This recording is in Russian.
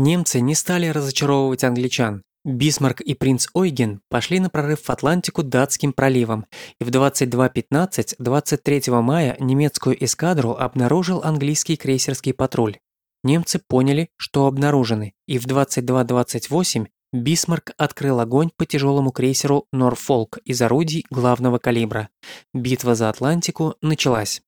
Немцы не стали разочаровывать англичан. Бисмарк и принц Ойген пошли на прорыв в Атлантику датским проливом, и в 22.15 23 мая немецкую эскадру обнаружил английский крейсерский патруль. Немцы поняли, что обнаружены, и в 22.28 Бисмарк открыл огонь по тяжелому крейсеру «Норфолк» из орудий главного калибра. Битва за Атлантику началась.